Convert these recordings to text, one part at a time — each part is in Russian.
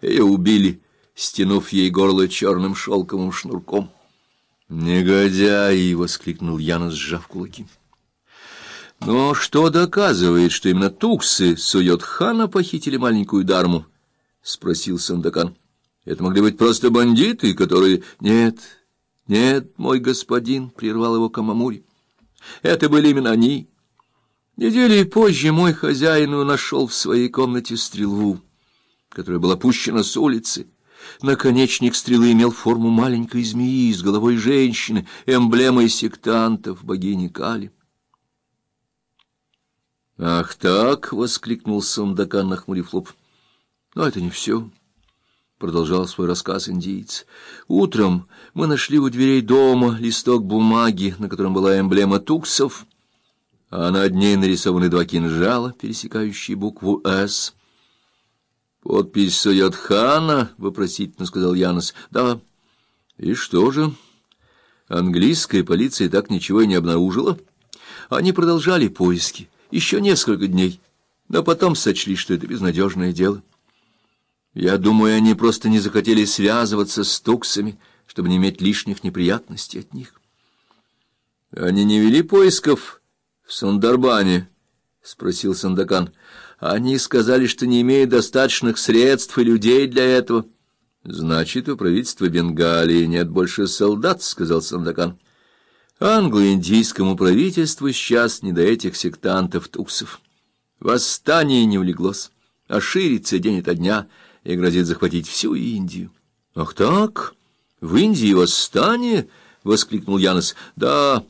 Ее убили, стянув ей горло черным шелковым шнурком. «Негодяй!» — воскликнул Янос, сжав кулаки. «Но что доказывает, что именно Туксы сует хана похитили маленькую Дарму?» — спросил Сандакан. «Это могли быть просто бандиты, которые...» «Нет, нет, мой господин!» — прервал его Камамури. «Это были именно они. Недели позже мой хозяин нашел в своей комнате стрелу, которая была пущена с улицы». Наконечник стрелы имел форму маленькой змеи с головой женщины, эмблемой сектантов, богини Кали. «Ах так!» — воскликнул Сандакан, нахмурив лоб. «Но это не все», — продолжал свой рассказ индиец. «Утром мы нашли у дверей дома листок бумаги, на котором была эмблема туксов, а над ней нарисованы два кинжала, пересекающие букву «С». «Подпись Сойотхана?» — вопросительно сказал Янос. «Да». «И что же?» Английская полиция так ничего и не обнаружила. Они продолжали поиски еще несколько дней, но потом сочли, что это безнадежное дело. Я думаю, они просто не захотели связываться с туксами, чтобы не иметь лишних неприятностей от них. — Они не вели поисков в Сандарбане? — спросил Сандакан. — Они сказали, что не имеют достаточных средств и людей для этого. — Значит, у правительства Бенгалии нет больше солдат, — сказал Сандакан. Англо-индийскому правительству сейчас не до этих сектантов-туксов. Восстание не улеглось, а ширится день ото дня и грозит захватить всю Индию. — Ах так? В Индии восстание? — воскликнул Янос. — Да,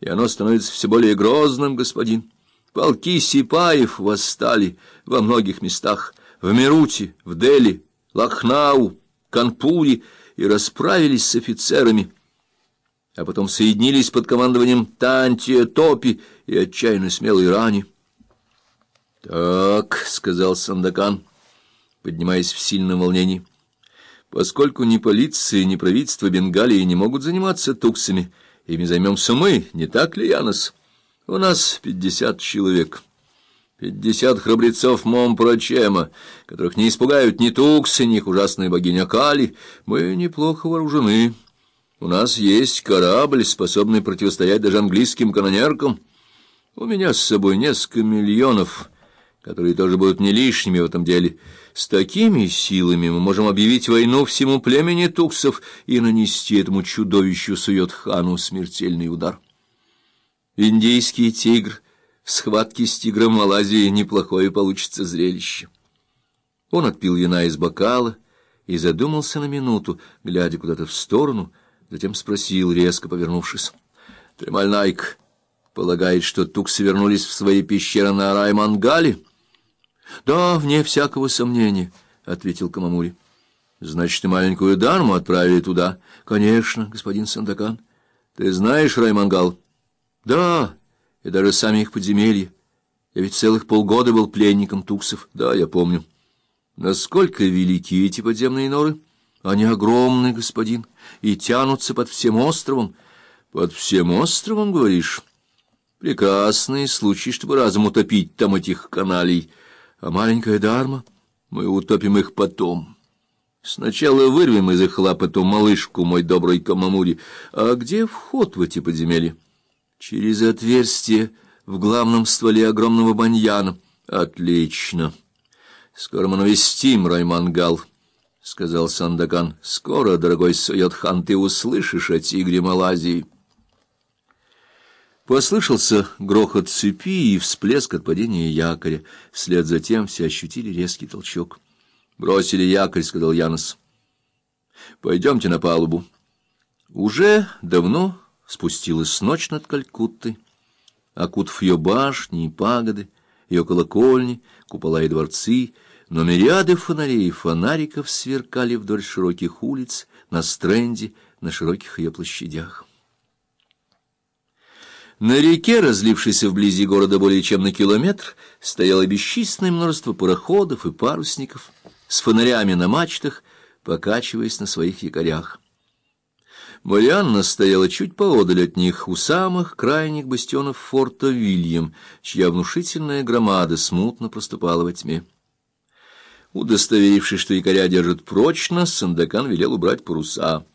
и оно становится все более грозным, господин. Полки сипаев восстали во многих местах, в Меруте, в Дели, Лахнау, Канпуре, и расправились с офицерами — а потом соединились под командованием Тантия Топи и отчаянно смелой Рани. — Так, — сказал Сандакан, поднимаясь в сильном волнении, — поскольку ни полиция, ни правительство Бенгалии не могут заниматься туксами, ими займемся мы, не так ли, Янос? У нас пятьдесят человек. Пятьдесят храбрецов Момпрочема, которых не испугают ни туксы, ни их ужасная богиня Кали. Мы неплохо вооружены. У нас есть корабль, способный противостоять даже английским канонеркам. У меня с собой несколько миллионов, которые тоже будут не лишними в этом деле. С такими силами мы можем объявить войну всему племени туксов и нанести этому чудовищу Суйотхану смертельный удар. Индийский тигр в схватке с тигром Малайзии неплохое получится зрелище. Он отпил вина из бокала и задумался на минуту, глядя куда-то в сторону — Затем спросил, резко повернувшись. — Тремаль Найк полагает, что туксы вернулись в свои пещеры на Раймангале? — Да, вне всякого сомнения, — ответил Камамури. — Значит, и маленькую Дарму отправили туда? — Конечно, господин Сандакан. — Ты знаешь Раймангал? — Да, и даже сами их подземелья. Я ведь целых полгода был пленником туксов. Да, я помню. Насколько велики эти подземные норы? — они огромны, господин, и тянутся под всем островом. Под всем островом, говоришь? Прекрасный случай, чтобы разом утопить там этих каналей. А маленькая Дарма, мы утопим их потом. Сначала вырвем из их лап эту малышку, мой добрый Камамури. А где вход в эти подземелья? Через отверстие в главном стволе огромного баньяна. Отлично. Скоро мы навестим Раймангал. — сказал Сандакан. — Скоро, дорогой Сойотхан, ты услышишь о тигре Малайзии. Послышался грохот цепи и всплеск от падения якоря. Вслед за тем все ощутили резкий толчок. — Бросили якорь, — сказал Янос. — Пойдемте на палубу. Уже давно спустилась ночь над Калькуттой, окутав ее башни и пагоды, ее колокольни, купола и дворцы — но мириады фонарей и фонариков сверкали вдоль широких улиц, на стренде, на широких ее площадях. На реке, разлившейся вблизи города более чем на километр, стояло бесчисленное множество пароходов и парусников с фонарями на мачтах, покачиваясь на своих якорях. Марианна стояла чуть поодаль от них, у самых крайних бастионов форта Вильям, чья внушительная громада смутно проступала во тьме. Удостоверившись, что якоря держат прочно, Сандакан велел убрать паруса.